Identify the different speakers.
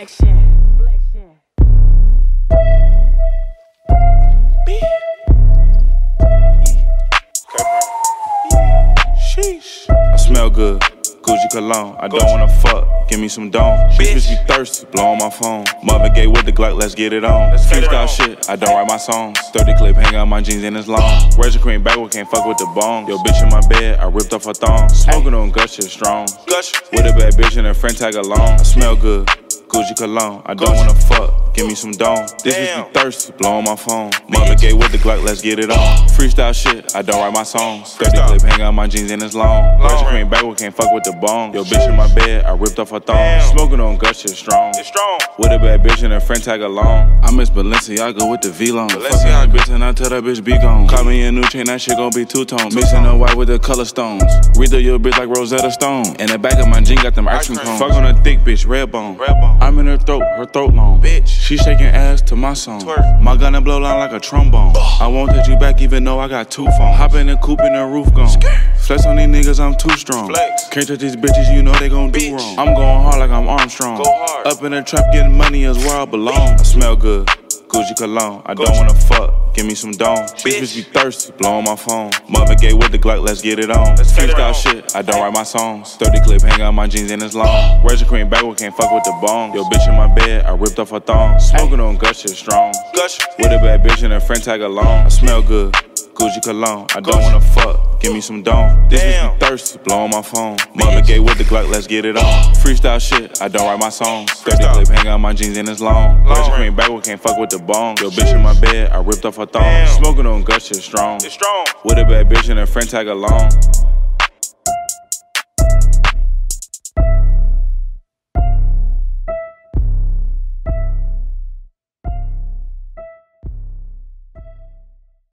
Speaker 1: Flexion. Flexion.
Speaker 2: Sheesh. I smell good. Gucci cologne. I don't wanna fuck. Give me some dome. Bitch, bitch be thirsty. Blow on my phone. Marvin Gaye with the Glock. Let's get it on. Freestyle shit. I don't write my songs. 30 clip. Hang out my jeans and it's long. Razor cream backward. Can't fuck with the bone. Yo, bitch in my bed. I ripped off her thong. Smoking on gush shit strong. With a bad bitch and a friend tag along. I smell good. Gucci cologne. I don't wanna fuck. Give me some dome. This bitch be thirsty. Blow on my phone. Marvin Gaye with the Glock. Let's get it on. Freestyle shit. I don't write my songs. 30 clip. Hang out my jeans and it's long. Razor cream backward. Can't fuck with the bone. Yo, bitch in my bed. I ripped off her thong. Smoking on gush shit strong. With a bad bitch and a friend tag along. I miss Balenciaga with the V long. Fucking that bitch and I tell that bitch be gone. Call me a new chain, that shit gon' be two tone. Mixing the white with the color stones. Read through your bitch like Rosetta Stone. In the back of my jean got them ice cream cones. Fuck on a thick bitch, red bone. red bone. I'm in her throat, her throat long. Bitch. She shaking ass to my song. My gun and blow line like a trombone. I won't touch you back even though I got two phones. Hop in the coupe and the roof gone. Flex on these niggas, I'm too strong. Can't touch these bitches, you know they gon' do wrong. I'm going hard like I'm Armstrong. Up in the trap, getting money is where I belong. I smell good. Gucci cologne. I don't wanna fuck. Give me some dome. Bitch, bitch be thirsty. Blow on my phone. Marvin Gaye with the Glock. Let's get it on. Freestyle shit. I don't write my songs. 30 clip. Hang out my jeans and it's long. Razor cream backward. Can't fuck with the bone. Yo, bitch in my bed. I ripped off her thong. Smoking on gush shit strong. Gush. With a bad bitch and a friend tag along. I smell good. Gucci cologne. I don't wanna fuck. Give me some dome. This bitch be thirsty. Blow on my phone. Marvin Gaye with the Glock. Let's get it on. Freestyle shit. I don't write my songs. 30 clip. Hang out my jeans and it's long. Razor cream backward. Can't fuck with the bone. Yo, bitch in my bed. I ripped off her thong. Smoking on gush shit strong. With a bad bitch and a friend tag along.